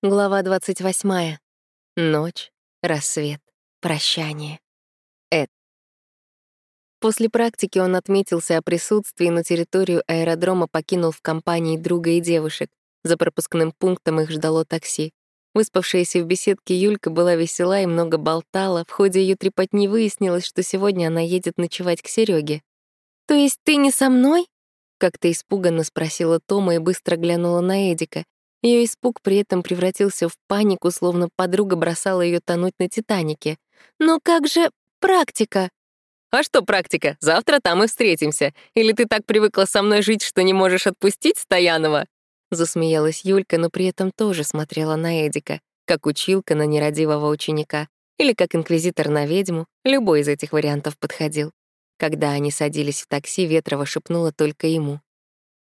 Глава 28. Ночь, рассвет, прощание. Эд. После практики он отметился о присутствии, но территорию аэродрома покинул в компании друга и девушек. За пропускным пунктом их ждало такси. Выспавшаяся в беседке Юлька была весела и много болтала. В ходе ее трепотни выяснилось, что сегодня она едет ночевать к Сереге. «То есть ты не со мной?» Как-то испуганно спросила Тома и быстро глянула на Эдика. Ее испуг при этом превратился в панику, словно подруга бросала ее тонуть на Титанике. «Но как же практика?» «А что практика? Завтра там и встретимся. Или ты так привыкла со мной жить, что не можешь отпустить Стоянова?» Засмеялась Юлька, но при этом тоже смотрела на Эдика, как училка на нерадивого ученика или как инквизитор на ведьму. Любой из этих вариантов подходил. Когда они садились в такси, Ветрова шепнула только ему.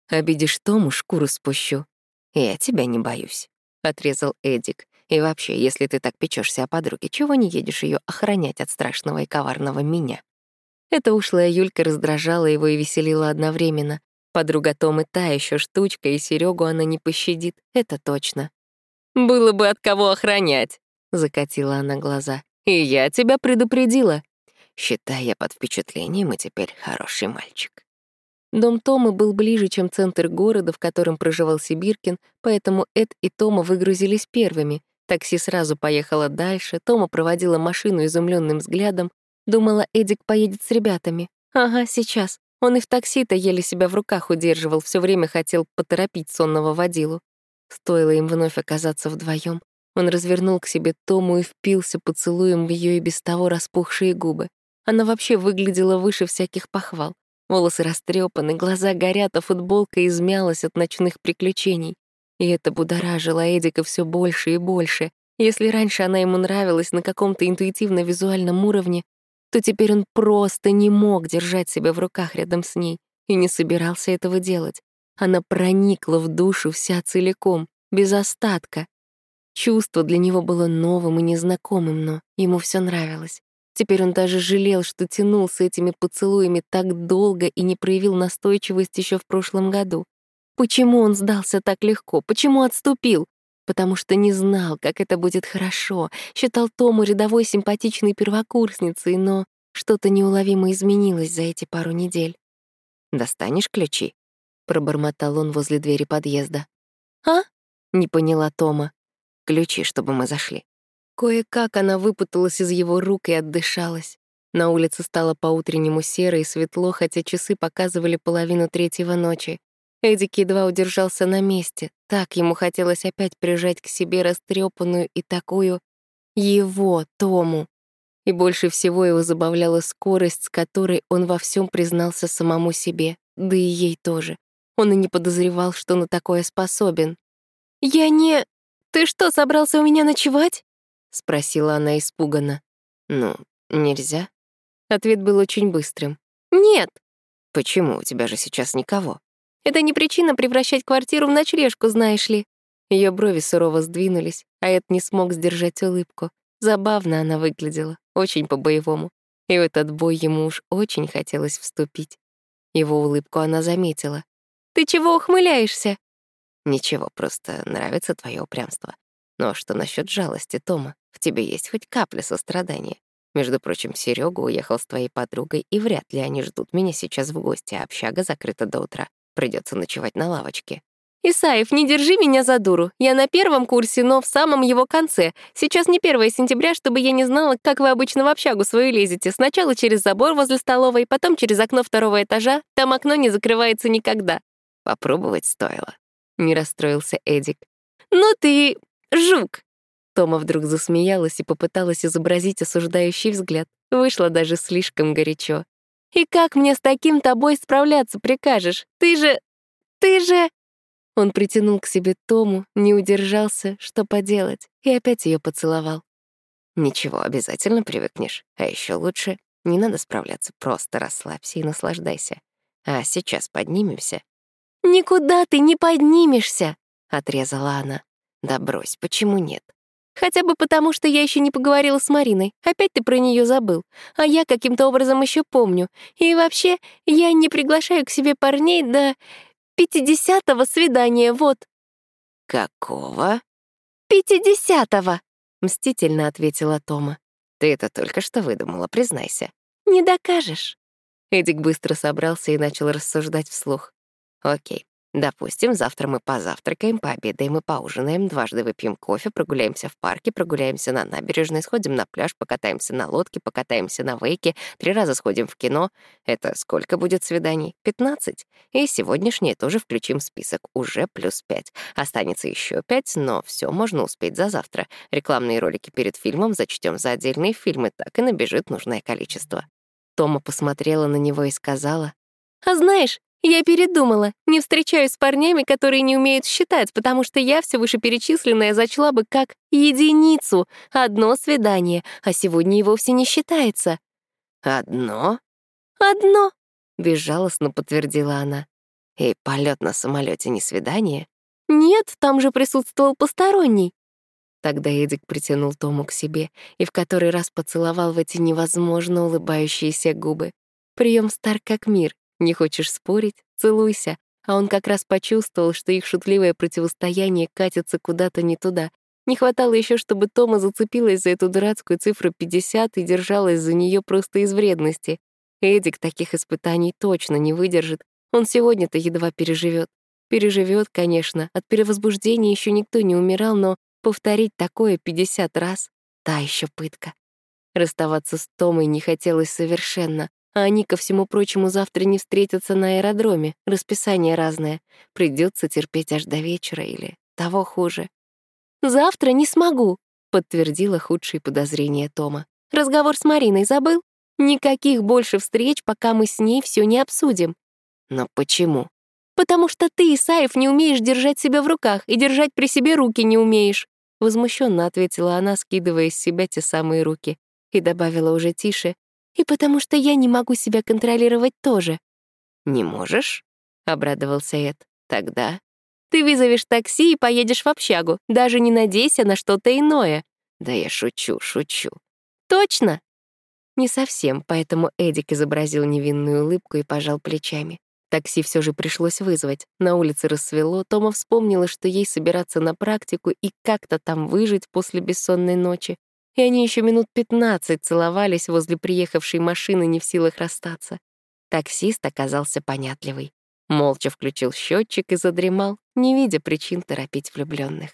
«Обидишь Тому, шкуру спущу». «Я тебя не боюсь», — отрезал Эдик. «И вообще, если ты так печешься о подруге, чего не едешь ее охранять от страшного и коварного меня?» Эта ушлая Юлька раздражала его и веселила одновременно. Подруга Том и та еще штучка, и Серегу она не пощадит, это точно. «Было бы от кого охранять», — закатила она глаза. «И я тебя предупредила». «Считай, я под впечатлением, и теперь хороший мальчик». Дом Тома был ближе, чем центр города, в котором проживал Сибиркин, поэтому Эд и Тома выгрузились первыми. Такси сразу поехало дальше, Тома проводила машину изумленным взглядом. Думала, Эдик поедет с ребятами. Ага, сейчас. Он и в такси-то еле себя в руках удерживал, все время хотел поторопить сонного водилу. Стоило им вновь оказаться вдвоем. Он развернул к себе Тому и впился поцелуем в ее и без того распухшие губы. Она вообще выглядела выше всяких похвал. Волосы растрепаны, глаза горят, а футболка измялась от ночных приключений. И это будоражило Эдика все больше и больше. Если раньше она ему нравилась на каком-то интуитивно-визуальном уровне, то теперь он просто не мог держать себя в руках рядом с ней и не собирался этого делать. Она проникла в душу вся целиком, без остатка. Чувство для него было новым и незнакомым, но ему все нравилось. Теперь он даже жалел, что тянул с этими поцелуями так долго и не проявил настойчивость еще в прошлом году. Почему он сдался так легко? Почему отступил? Потому что не знал, как это будет хорошо, считал Тому рядовой симпатичной первокурсницей, но что-то неуловимо изменилось за эти пару недель. «Достанешь ключи?» — пробормотал он возле двери подъезда. «А?» — не поняла Тома. «Ключи, чтобы мы зашли». Кое-как она выпуталась из его рук и отдышалась. На улице стало по-утреннему серо и светло, хотя часы показывали половину третьего ночи. Эдик едва удержался на месте. Так ему хотелось опять прижать к себе растрепанную и такую его, Тому. И больше всего его забавляла скорость, с которой он во всем признался самому себе, да и ей тоже. Он и не подозревал, что на такое способен. «Я не... Ты что, собрался у меня ночевать?» — спросила она испуганно. «Ну, нельзя?» Ответ был очень быстрым. «Нет». «Почему? У тебя же сейчас никого». «Это не причина превращать квартиру в ночлежку, знаешь ли». Ее брови сурово сдвинулись, а Эд не смог сдержать улыбку. Забавно она выглядела, очень по-боевому. И в этот бой ему уж очень хотелось вступить. Его улыбку она заметила. «Ты чего ухмыляешься?» «Ничего, просто нравится твое упрямство. Но что насчет жалости, Тома? В тебе есть хоть капля сострадания. Между прочим, Серега уехал с твоей подругой, и вряд ли они ждут меня сейчас в гости, а общага закрыта до утра. Придется ночевать на лавочке. «Исаев, не держи меня за дуру. Я на первом курсе, но в самом его конце. Сейчас не 1 сентября, чтобы я не знала, как вы обычно в общагу свою лезете. Сначала через забор возле столовой, потом через окно второго этажа. Там окно не закрывается никогда». Попробовать стоило. Не расстроился Эдик. «Ну ты жук!» Тома вдруг засмеялась и попыталась изобразить осуждающий взгляд. Вышло даже слишком горячо. «И как мне с таким тобой справляться прикажешь? Ты же... ты же...» Он притянул к себе Тому, не удержался, что поделать, и опять ее поцеловал. «Ничего, обязательно привыкнешь. А еще лучше, не надо справляться, просто расслабься и наслаждайся. А сейчас поднимемся». «Никуда ты не поднимешься!» — отрезала она. «Да брось, почему нет? Хотя бы потому, что я еще не поговорила с Мариной. Опять ты про нее забыл. А я каким-то образом еще помню. И вообще, я не приглашаю к себе парней до пятидесятого свидания, вот. Какого? «Пятидесятого!» — мстительно ответила Тома. «Ты это только что выдумала, признайся». «Не докажешь». Эдик быстро собрался и начал рассуждать вслух. «Окей, Допустим, завтра мы позавтракаем, пообедаем и поужинаем, дважды выпьем кофе, прогуляемся в парке, прогуляемся на набережной, сходим на пляж, покатаемся на лодке, покатаемся на вейке, три раза сходим в кино. Это сколько будет свиданий? 15. И сегодняшнее тоже включим в список. Уже плюс 5. Останется еще 5, но все можно успеть за завтра. Рекламные ролики перед фильмом зачтем за отдельные фильмы, так и набежит нужное количество. Тома посмотрела на него и сказала, «А знаешь, я передумала, не встречаюсь с парнями, которые не умеют считать, потому что я все вышеперечисленное зачла бы как единицу, одно свидание, а сегодня и вовсе не считается. «Одно?» «Одно», — безжалостно подтвердила она. «И полет на самолете не свидание?» «Нет, там же присутствовал посторонний». Тогда Эдик притянул Тому к себе и в который раз поцеловал в эти невозможно улыбающиеся губы. Прием стар как мир, не хочешь спорить? Целуйся. А он как раз почувствовал, что их шутливое противостояние катится куда-то не туда. Не хватало еще, чтобы Тома зацепилась за эту дурацкую цифру 50 и держалась за нее просто из вредности. Эдик таких испытаний точно не выдержит. Он сегодня-то едва переживет. Переживет, конечно. От перевозбуждения еще никто не умирал, но повторить такое 50 раз — та еще пытка. Расставаться с Томой не хотелось совершенно. А они, ко всему прочему, завтра не встретятся на аэродроме. Расписание разное. Придется терпеть аж до вечера или того хуже. «Завтра не смогу», — подтвердила худшие подозрения Тома. «Разговор с Мариной забыл? Никаких больше встреч, пока мы с ней все не обсудим». «Но почему?» «Потому что ты, Исаев, не умеешь держать себя в руках и держать при себе руки не умеешь», — возмущенно ответила она, скидывая с себя те самые руки, и добавила уже тише. И потому что я не могу себя контролировать тоже. «Не можешь?» — обрадовался Эд. «Тогда...» «Ты вызовешь такси и поедешь в общагу. Даже не надейся на что-то иное». «Да я шучу, шучу». «Точно?» Не совсем, поэтому Эдик изобразил невинную улыбку и пожал плечами. Такси все же пришлось вызвать. На улице рассвело, Тома вспомнила, что ей собираться на практику и как-то там выжить после бессонной ночи и они еще минут пятнадцать целовались возле приехавшей машины, не в силах расстаться. Таксист оказался понятливый. Молча включил счетчик и задремал, не видя причин торопить влюбленных.